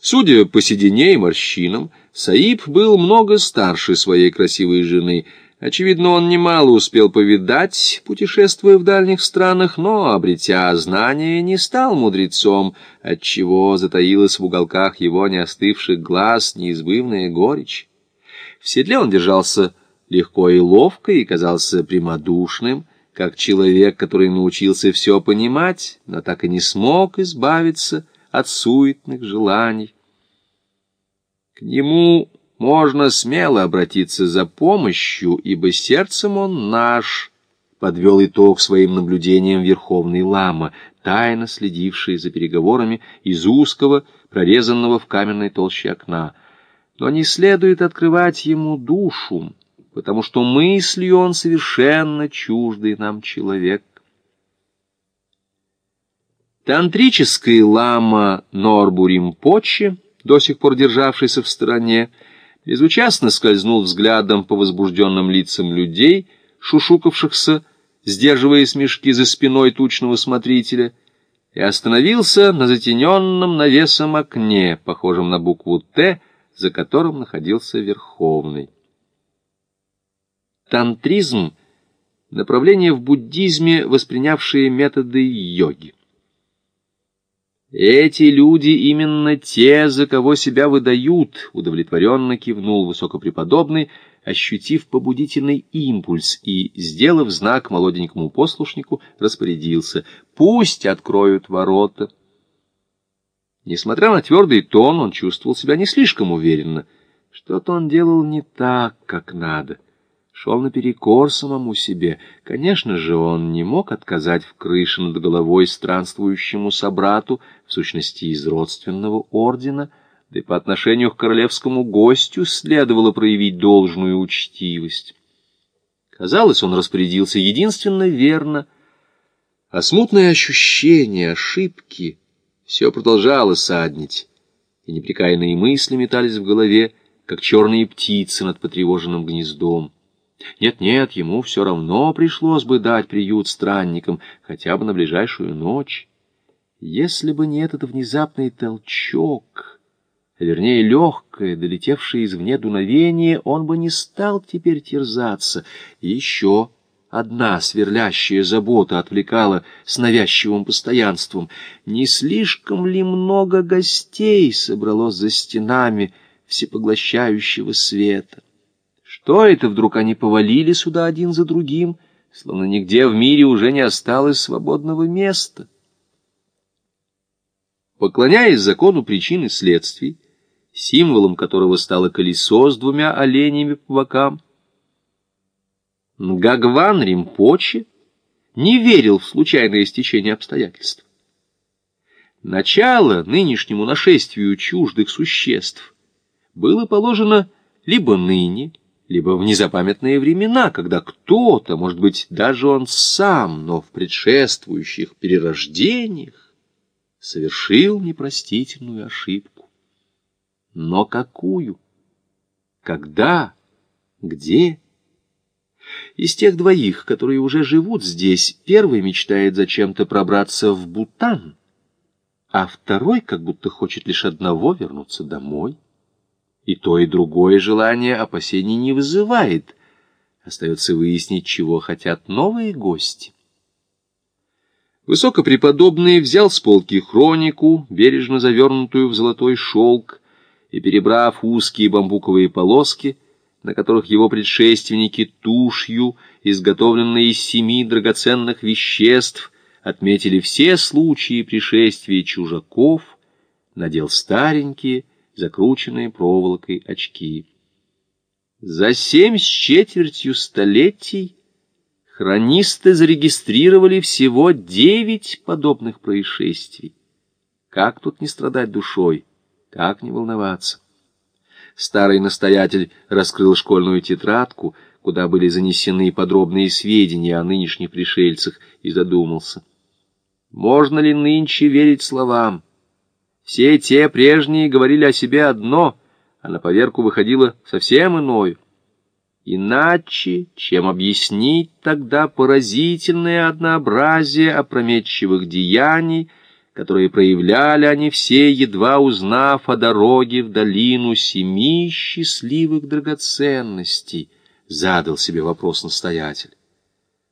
Судя по седине и морщинам, Саиб был много старше своей красивой жены. Очевидно, он немало успел повидать, путешествуя в дальних странах, но, обретя знания, не стал мудрецом, отчего затаилась в уголках его неостывших глаз неизбывная горечь. В седле он держался легко и ловко и казался прямодушным, как человек, который научился все понимать, но так и не смог избавиться от суетных желаний. К нему можно смело обратиться за помощью, ибо сердцем он наш, подвел итог своим наблюдениям Верховный Лама, тайно следивший за переговорами из узкого, прорезанного в каменной толще окна. Но не следует открывать ему душу, потому что мыслью он совершенно чуждый нам человек. Тантрический лама Норбу Римпоче, до сих пор державшийся в стороне, безучастно скользнул взглядом по возбужденным лицам людей, шушукавшихся, сдерживая смешки за спиной тучного смотрителя, и остановился на затененном навесом окне, похожем на букву «Т», за которым находился Верховный. Тантризм — направление в буддизме, воспринявшее методы йоги. «Эти люди именно те, за кого себя выдают», — удовлетворенно кивнул высокопреподобный, ощутив побудительный импульс и, сделав знак молоденькому послушнику, распорядился «Пусть откроют ворота». Несмотря на твердый тон, он чувствовал себя не слишком уверенно. Что-то он делал не так, как надо шел наперекор самому себе. Конечно же, он не мог отказать в крыше над головой странствующему собрату, в сущности, из родственного ордена, да и по отношению к королевскому гостю следовало проявить должную учтивость. Казалось, он распорядился единственно верно, а смутное ощущение ошибки все продолжало саднить, и непрекаянные мысли метались в голове, как черные птицы над потревоженным гнездом. Нет-нет, ему все равно пришлось бы дать приют странникам хотя бы на ближайшую ночь. Если бы не этот внезапный толчок, вернее легкое, долетевшее извне дуновение, он бы не стал теперь терзаться. И еще одна сверлящая забота отвлекала с навязчивым постоянством. Не слишком ли много гостей собралось за стенами всепоглощающего света? Что это вдруг они повалили сюда один за другим, словно нигде в мире уже не осталось свободного места? Поклоняясь закону причин и следствий, символом которого стало колесо с двумя оленями по бокам, Нгагван Римпоче не верил в случайное стечение обстоятельств. Начало нынешнему нашествию чуждых существ было положено либо ныне, либо в незапамятные времена, когда кто-то, может быть, даже он сам, но в предшествующих перерождениях, совершил непростительную ошибку. Но какую? Когда? Где? Из тех двоих, которые уже живут здесь, первый мечтает зачем-то пробраться в Бутан, а второй как будто хочет лишь одного — вернуться домой. И то, и другое желание опасений не вызывает. Остается выяснить, чего хотят новые гости. Высокопреподобный взял с полки хронику, бережно завернутую в золотой шелк, и, перебрав узкие бамбуковые полоски, на которых его предшественники тушью, изготовленные из семи драгоценных веществ, отметили все случаи пришествия чужаков, надел старенькие, закрученные проволокой очки. За семь с четвертью столетий хронисты зарегистрировали всего девять подобных происшествий. Как тут не страдать душой, как не волноваться? Старый настоятель раскрыл школьную тетрадку, куда были занесены подробные сведения о нынешних пришельцах, и задумался. Можно ли нынче верить словам? Все те прежние говорили о себе одно, а на поверку выходило совсем иное. Иначе, чем объяснить тогда поразительное однообразие опрометчивых деяний, которые проявляли они все, едва узнав о дороге в долину семи счастливых драгоценностей, задал себе вопрос настоятель.